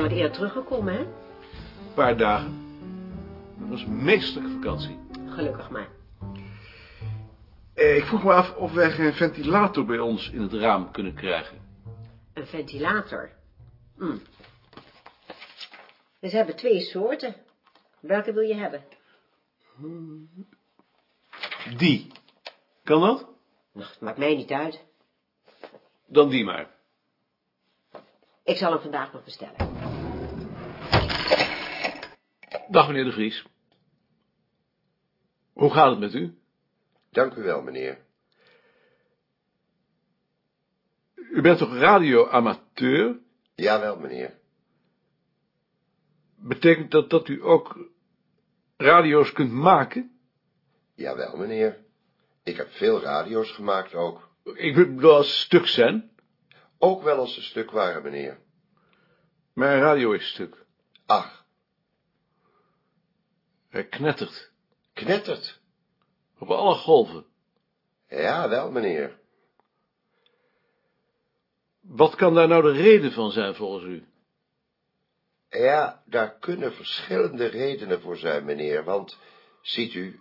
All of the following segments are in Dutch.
Zijn wat eerder teruggekomen, hè? Een paar dagen. Dat was meesterlijke vakantie. Gelukkig maar. Eh, ik vroeg me af of wij geen ventilator bij ons in het raam kunnen krijgen. Een ventilator. Hm. Dus ze hebben twee soorten. Welke wil je hebben? Die. Kan dat? Nou, het maakt mij niet uit. Dan die maar. Ik zal hem vandaag nog bestellen. Dag meneer de Vries. Hoe gaat het met u? Dank u wel, meneer. U bent toch radioamateur? Jawel, meneer. Betekent dat dat u ook radio's kunt maken? Jawel, meneer. Ik heb veel radio's gemaakt ook. Ik bedoel als stuk zijn. Ook wel als ze stuk waren, meneer. Mijn radio is stuk. Ach, Hij knettert. knettert. Op alle golven. Ja, wel, meneer. Wat kan daar nou de reden van zijn volgens u? Ja, daar kunnen verschillende redenen voor zijn, meneer, want, ziet u,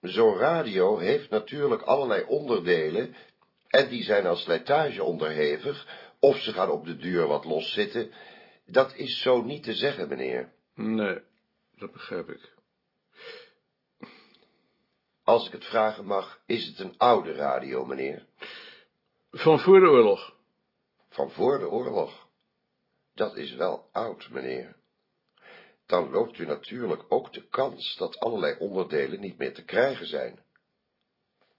zo'n radio heeft natuurlijk allerlei onderdelen, en die zijn aan slijtage onderhevig, of ze gaan op de duur wat loszitten. Dat is zo niet te zeggen, meneer. Nee, dat begrijp ik. Als ik het vragen mag, is het een oude radio, meneer? Van voor de oorlog. Van voor de oorlog. Dat is wel oud, meneer. Dan loopt u natuurlijk ook de kans dat allerlei onderdelen niet meer te krijgen zijn.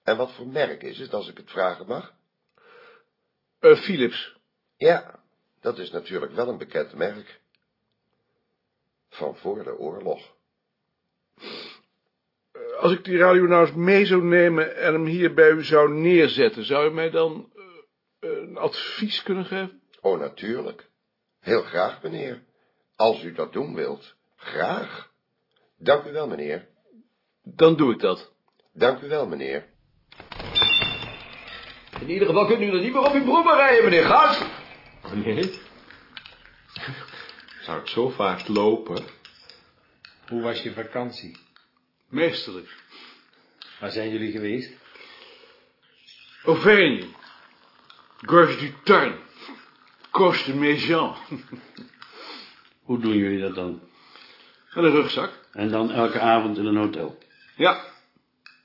En wat voor merk is het, als ik het vragen mag? Eh, Philips. Ja, dat is natuurlijk wel een bekend merk. Van voor de oorlog. Als ik die radio nou eens mee zou nemen en hem hier bij u zou neerzetten, zou u mij dan eh, een advies kunnen geven? Oh, natuurlijk. Heel graag, meneer. Als u dat doen wilt, graag. Dank u wel, meneer. Dan doe ik dat. Dank u wel, meneer. In ieder geval kunt u er niet meer op uw broek rijden, meneer Gast. Nee. Zou ik zo vaak lopen? Hoe was je vakantie? Meesterlijk. Waar zijn jullie geweest? Auvergne. Gorge du Tarn. Coste de Méjean. Hoe doen jullie dat dan? En een rugzak. En dan elke avond in een hotel? Ja,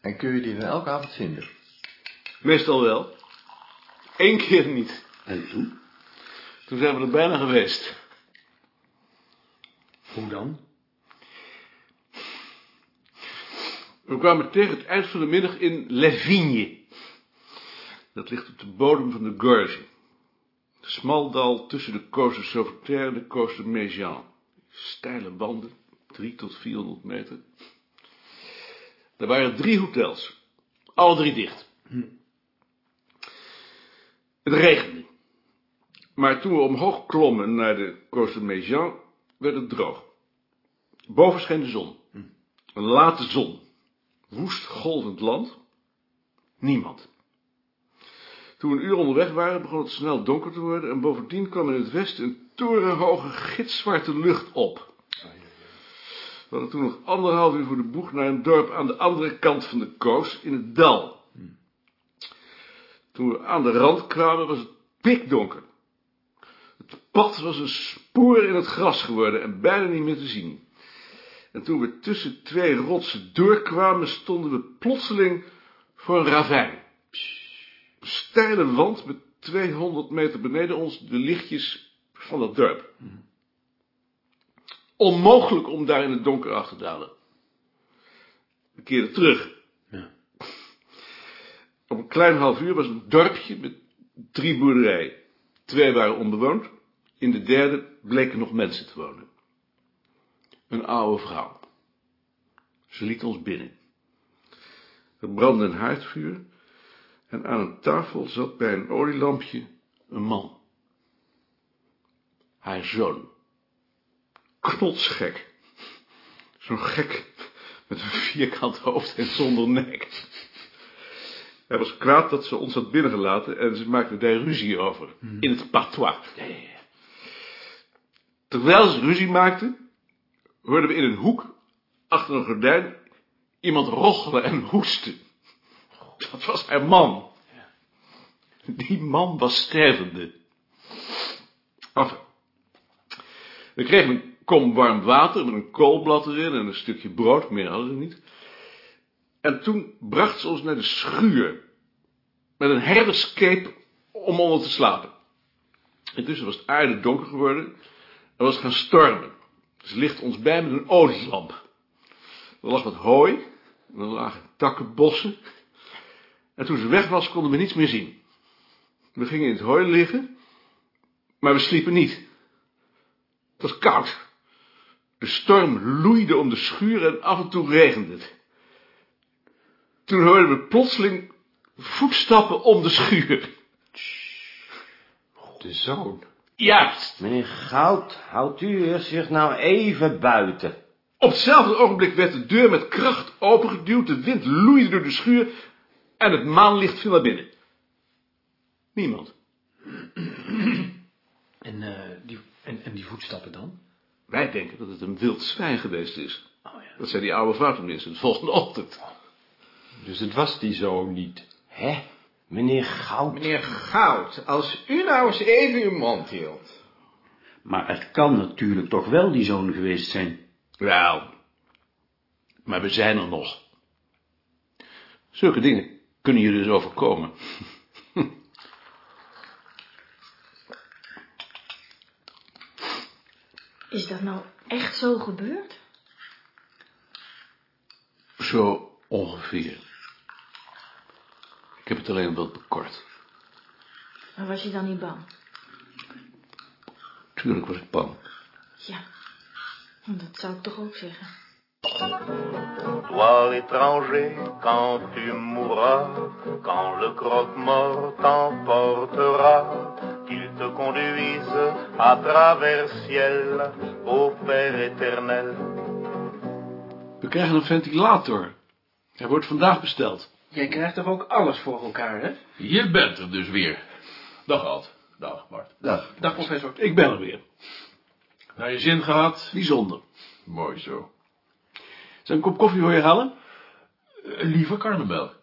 En kun je die dan elke avond vinden? meestal wel. Eén keer niet. En toen? Toen zijn we er bijna geweest. Hoe dan? We kwamen tegen het eind van de middag in Les Vignes. Dat ligt op de bodem van de Gorge. Een smal dal tussen de Côte de Sauveterre en de Côte de Méjean. Steile wanden, drie tot 400 meter. Er waren drie hotels. Alle drie dicht. Het regende. Maar toen we omhoog klommen naar de Côte de werd het droog. Boven scheen de zon. Een late zon. Woest golvend land. Niemand. Toen we een uur onderweg waren, begon het snel donker te worden en bovendien kwam in het westen een torenhoge gitzwarte lucht op. We hadden toen nog anderhalf uur voor de boeg naar een dorp aan de andere kant van de koos, in het dal. Toen we aan de rand kwamen, was het pikdonker. Het pad was een spoor in het gras geworden en bijna niet meer te zien. En toen we tussen twee rotsen doorkwamen, stonden we plotseling voor een ravijn. Een steile wand met 200 meter beneden ons de lichtjes van dat dorp. Onmogelijk om daar in het donker af te dalen. We keerden terug. Ja. Op een klein half uur was een dorpje met drie boerderijen. Twee waren onbewoond. In de derde bleken nog mensen te wonen. Een oude vrouw. Ze liet ons binnen. Er brandde een haardvuur en aan een tafel zat bij een olielampje een man. Haar zoon. Knotsgek. Zo'n gek met een vierkant hoofd en zonder nek. Hij was kwaad dat ze ons had binnengelaten en ze maakten daar ruzie over. In het patois. Terwijl ze ruzie maakten, hoorden we in een hoek, achter een gordijn, iemand rochelen en hoesten. Dat was haar man. Die man was stervende. Enfin. We kregen een kom warm water met een koolblad erin en een stukje brood, meer hadden we niet. En toen bracht ze ons naar de schuur, met een herderscape om onder te slapen. Intussen was het aarde donker geworden en was gaan stormen. Ze licht ons bij met een olielamp. Er lag wat hooi, er lagen takkenbossen. En toen ze weg was, konden we niets meer zien. We gingen in het hooi liggen, maar we sliepen niet. Het was koud. De storm loeide om de schuur en af en toe regende het. Toen hoorden we plotseling voetstappen om de schuur. De zoon. Juist. Meneer Goud, houdt u zich nou even buiten. Op hetzelfde ogenblik werd de deur met kracht opengeduwd, de wind loeide door de schuur en het maanlicht viel naar binnen. Niemand. En, eh, die, en, en die voetstappen dan? Wij denken dat het een wild zwijn geweest is. Oh ja. Dat zei die oude vrouw tenminste, de volgende ochtend. Dus het was die zoon niet. Hè? Meneer Goud. Meneer Goud, als u nou eens even uw mond hield. Maar het kan natuurlijk toch wel die zoon geweest zijn. Wel, maar we zijn er nog. Zulke dingen kunnen je dus overkomen. Is dat nou echt zo gebeurd? Zo ongeveer. Ik heb het alleen wat bekort. Maar was je dan niet bang? Tuurlijk was ik bang. Ja, dat zou ik toch ook zeggen. Toi l'étranger, quand tu mourras, quand le croque-mort t'emportera, qu'il te conduise à travers ciel, au Père éternel. We krijgen een ventilator. Hij wordt vandaag besteld. Jij krijgt toch ook alles voor elkaar, hè? Je bent er dus weer. Dag, Alt. Dag, Bart. Dag. Dag, professor. Ik ben er weer. Naar je zin gehad? Bijzonder. Mooi zo. Ik een kop koffie voor je halen? Eh, Lieve karnemelk.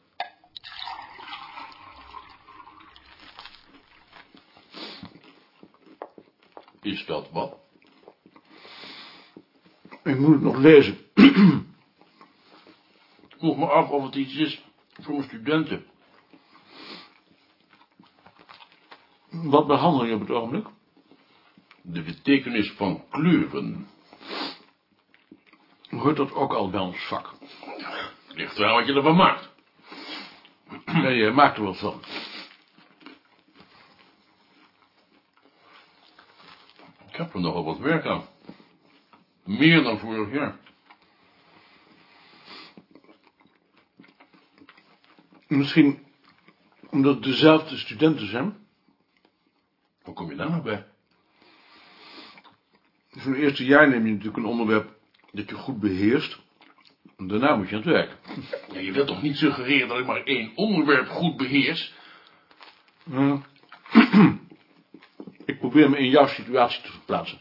Is dat wat? Ik moet het nog lezen. Ik vroeg me af of het iets is voor studenten. Wat behandel je op het ogenblik? De betekenis van kleuren. Hoort dat ook al bij ons vak? Ligt eraan wat je ervan maakt. Nee, je maakt er wat van. Ik heb er nogal wat werk aan. Meer dan vorig jaar. Misschien omdat het dezelfde studenten zijn. Hoe kom je daar nou bij? Zo'n eerste jaar neem je natuurlijk een onderwerp dat je goed beheerst. En daarna moet je aan het werk. Ja, je wilt toch niet suggereren dat ik maar één onderwerp goed beheers? Ja. Ik probeer me in jouw situatie te verplaatsen.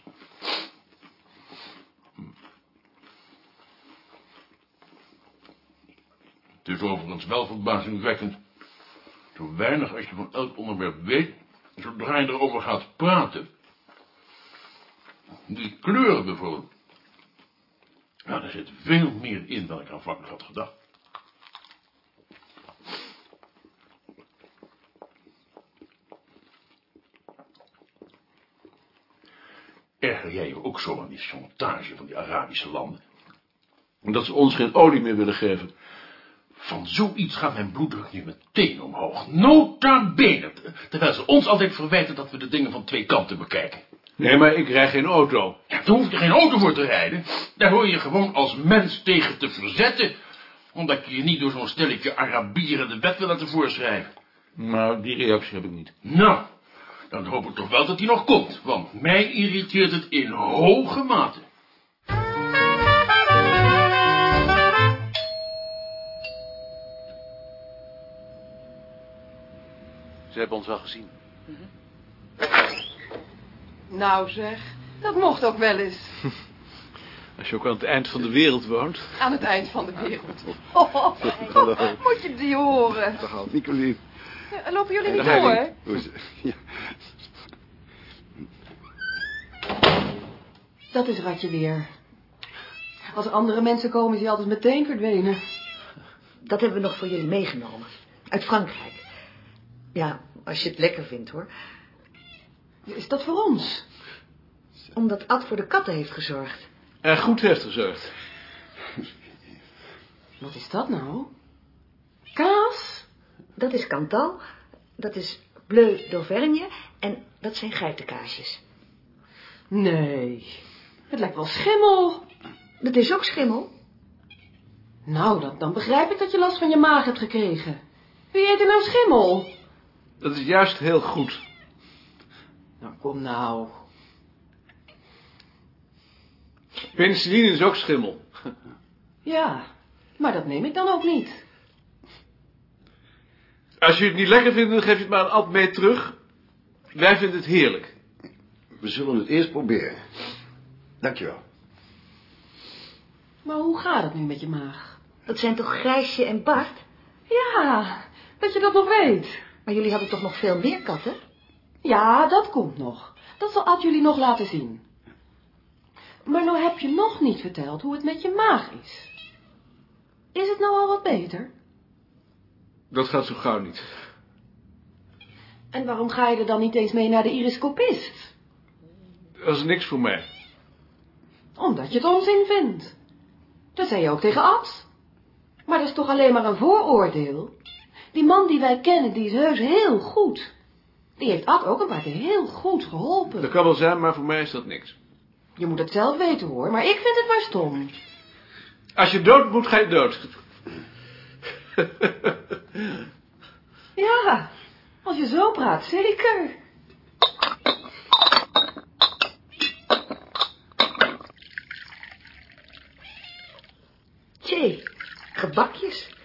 Het is overigens wel verbazingwekkend. Zo weinig als je van elk onderwerp weet, zodra je erover gaat praten. Die kleuren bijvoorbeeld. Nou, daar zit veel meer in dan ik aanvankelijk had gedacht. Erger jij je ook zo aan die chantage van die Arabische landen? Omdat ze ons geen olie meer willen geven. Van zoiets gaat mijn bloeddruk nu meteen omhoog. Nota bene. Terwijl ze ons altijd verwijten dat we de dingen van twee kanten bekijken. Nee, maar ik rij geen auto. Ja, daar hoef je geen auto voor te rijden. Daar hoor je gewoon als mens tegen te verzetten. Omdat je je niet door zo'n stelletje Arabieren de wet wil laten voorschrijven. Nou, die reactie heb ik niet. Nou, dan hoop ik toch wel dat die nog komt. Want mij irriteert het in hoge mate. Ze hebben ons wel gezien. Nou zeg, Dat mocht ook wel eens. Als je ook aan het eind van de wereld woont. Aan het eind van de wereld. Oh, moet je die horen. Dag al, Nicolien. Ja, Lopen jullie niet Dag, door? Ja. Dat is Ratje weer. Als er andere mensen komen, is hij altijd meteen verdwenen. Dat hebben we nog voor jullie meegenomen. Uit Frankrijk. Ja, als je het lekker vindt, hoor. Is dat voor ons? Omdat Ad voor de katten heeft gezorgd. En goed heeft gezorgd. Wat is dat nou? Kaas? Dat is Cantal. Dat is Bleu d'Auvergne. En dat zijn geitenkaasjes. Nee, het lijkt wel schimmel. Dat is ook schimmel. Nou, dan, dan begrijp ik dat je last van je maag hebt gekregen. Wie eet er nou schimmel? Dat is juist heel goed. Nou, kom nou. Penicilline is ook schimmel. Ja, maar dat neem ik dan ook niet. Als je het niet lekker vindt, dan geef je het maar een Ad mee terug. Wij vinden het heerlijk. We zullen het eerst proberen. Dankjewel. Maar hoe gaat het nu met je maag? Dat zijn toch Grijsje en Bart? Ja, dat je dat nog weet. Maar jullie hadden toch nog veel meer katten? Ja, dat komt nog. Dat zal Ad jullie nog laten zien. Maar nou heb je nog niet verteld hoe het met je maag is. Is het nou al wat beter? Dat gaat zo gauw niet. En waarom ga je er dan niet eens mee naar de iriscopist? Dat is niks voor mij. Omdat je het onzin vindt. Dat zei je ook tegen Ad. Maar dat is toch alleen maar een vooroordeel? Die man die wij kennen, die is heus heel goed. Die heeft Ad ook een paar keer heel goed geholpen. Dat kan wel zijn, maar voor mij is dat niks. Je moet het zelf weten hoor, maar ik vind het maar stom. Als je dood moet, ga je dood. Ja, als je zo praat, zeker. Tjee, gebakjes.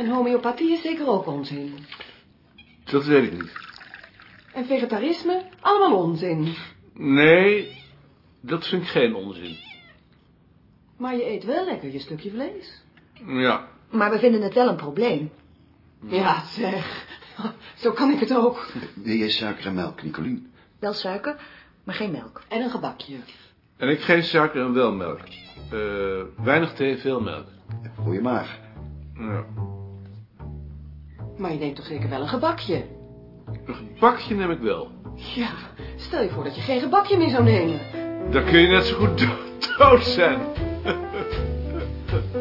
En homeopathie is zeker ook onzin. Dat weet ik niet. En vegetarisme, allemaal onzin. Nee, dat vind ik geen onzin. Maar je eet wel lekker je stukje vlees. Ja, Maar we vinden het wel een probleem. Ja, zeg. Zo kan ik het ook. Wil jij suiker en melk, Nicolien? Wel suiker, maar geen melk. En een gebakje. en ik geen suiker en wel melk. Eh, weinig thee, veel melk. Je maag. Ja. Maar je neemt toch zeker wel een gebakje? Een gebakje neem ik wel. Ja, stel je voor dat je geen gebakje meer zou nemen. Dan kun je net zo goed do- dood zijn.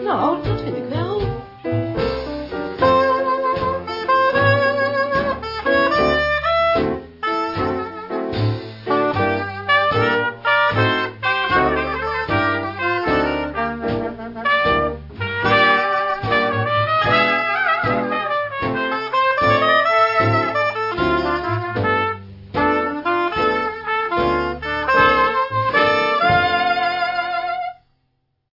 Nou,